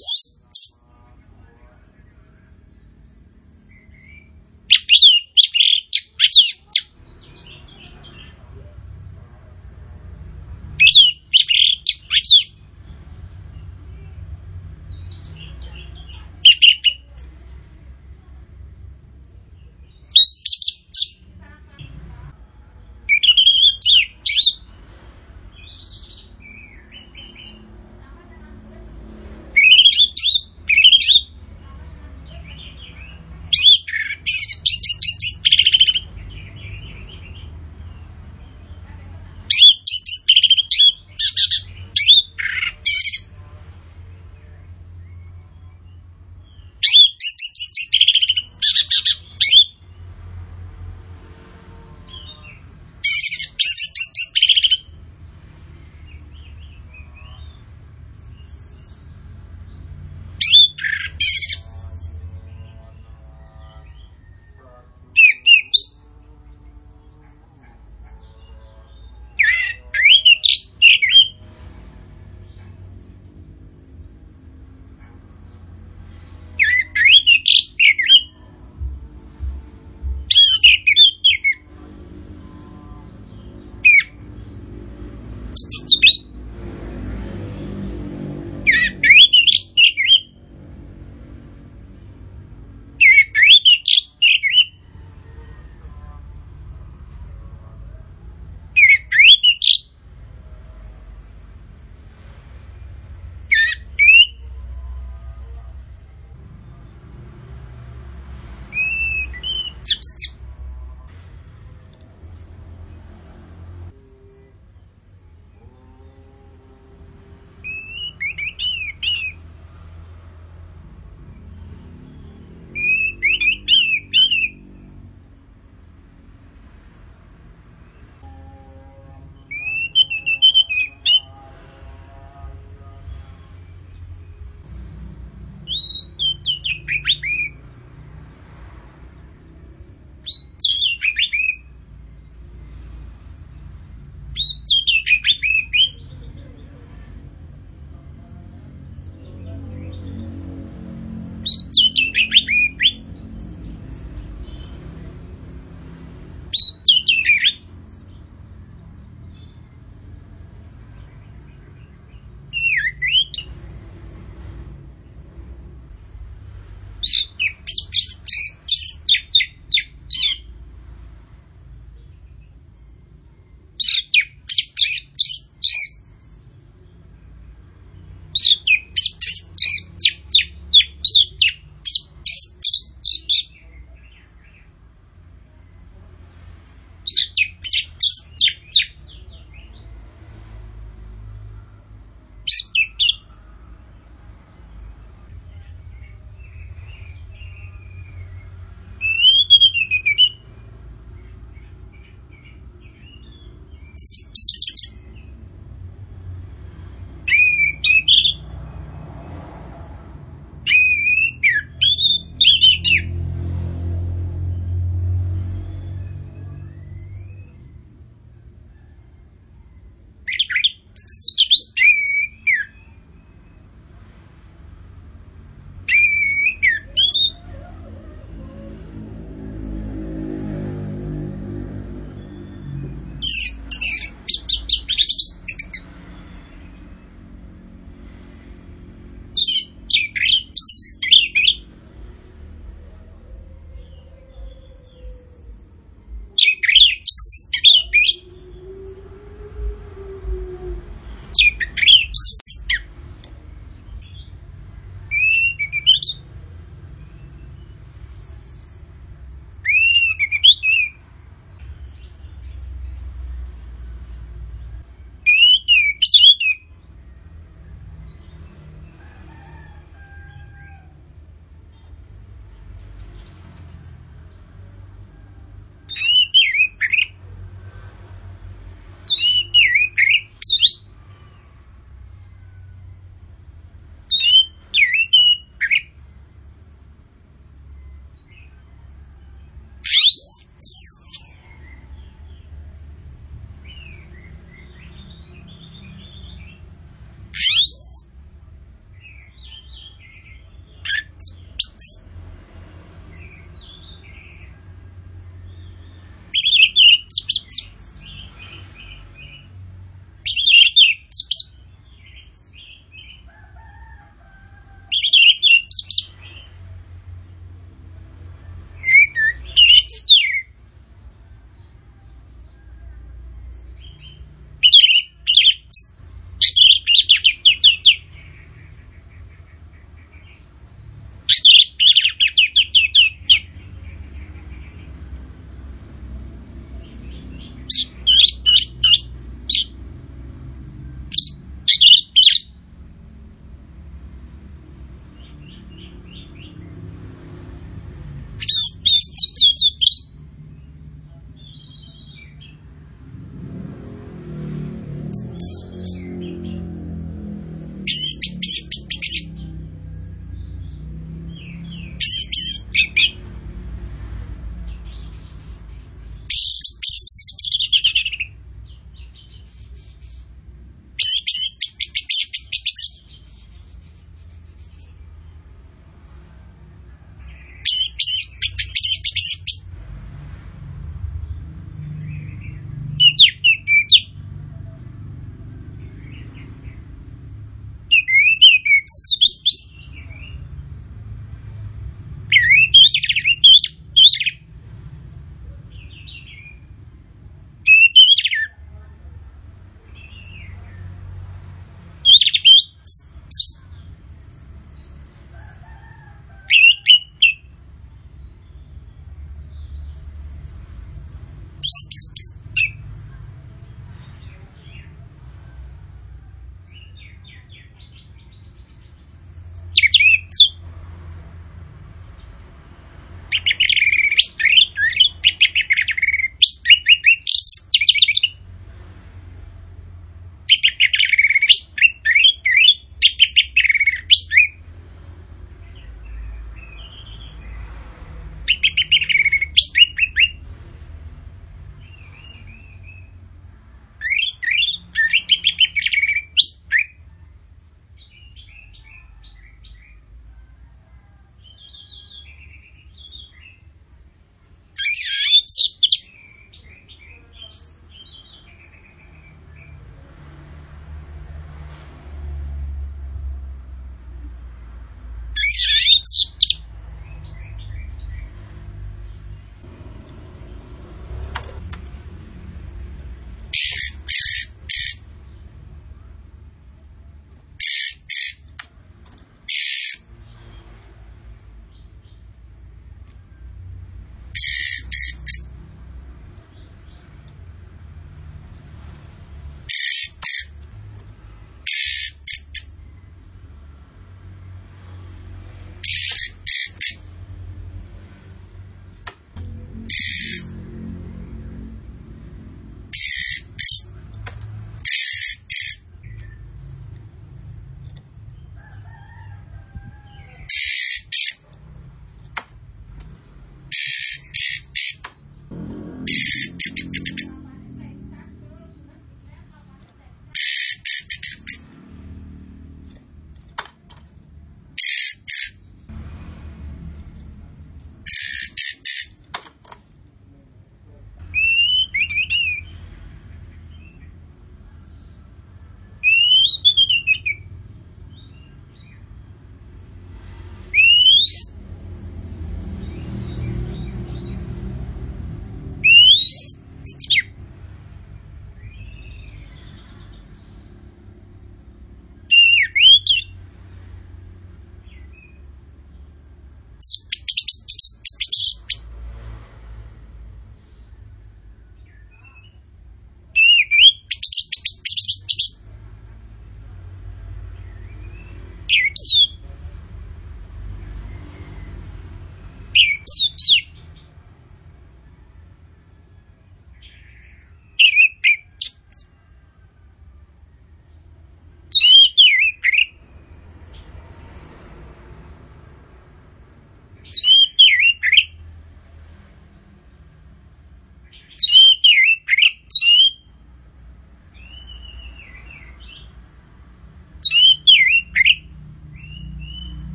Yes.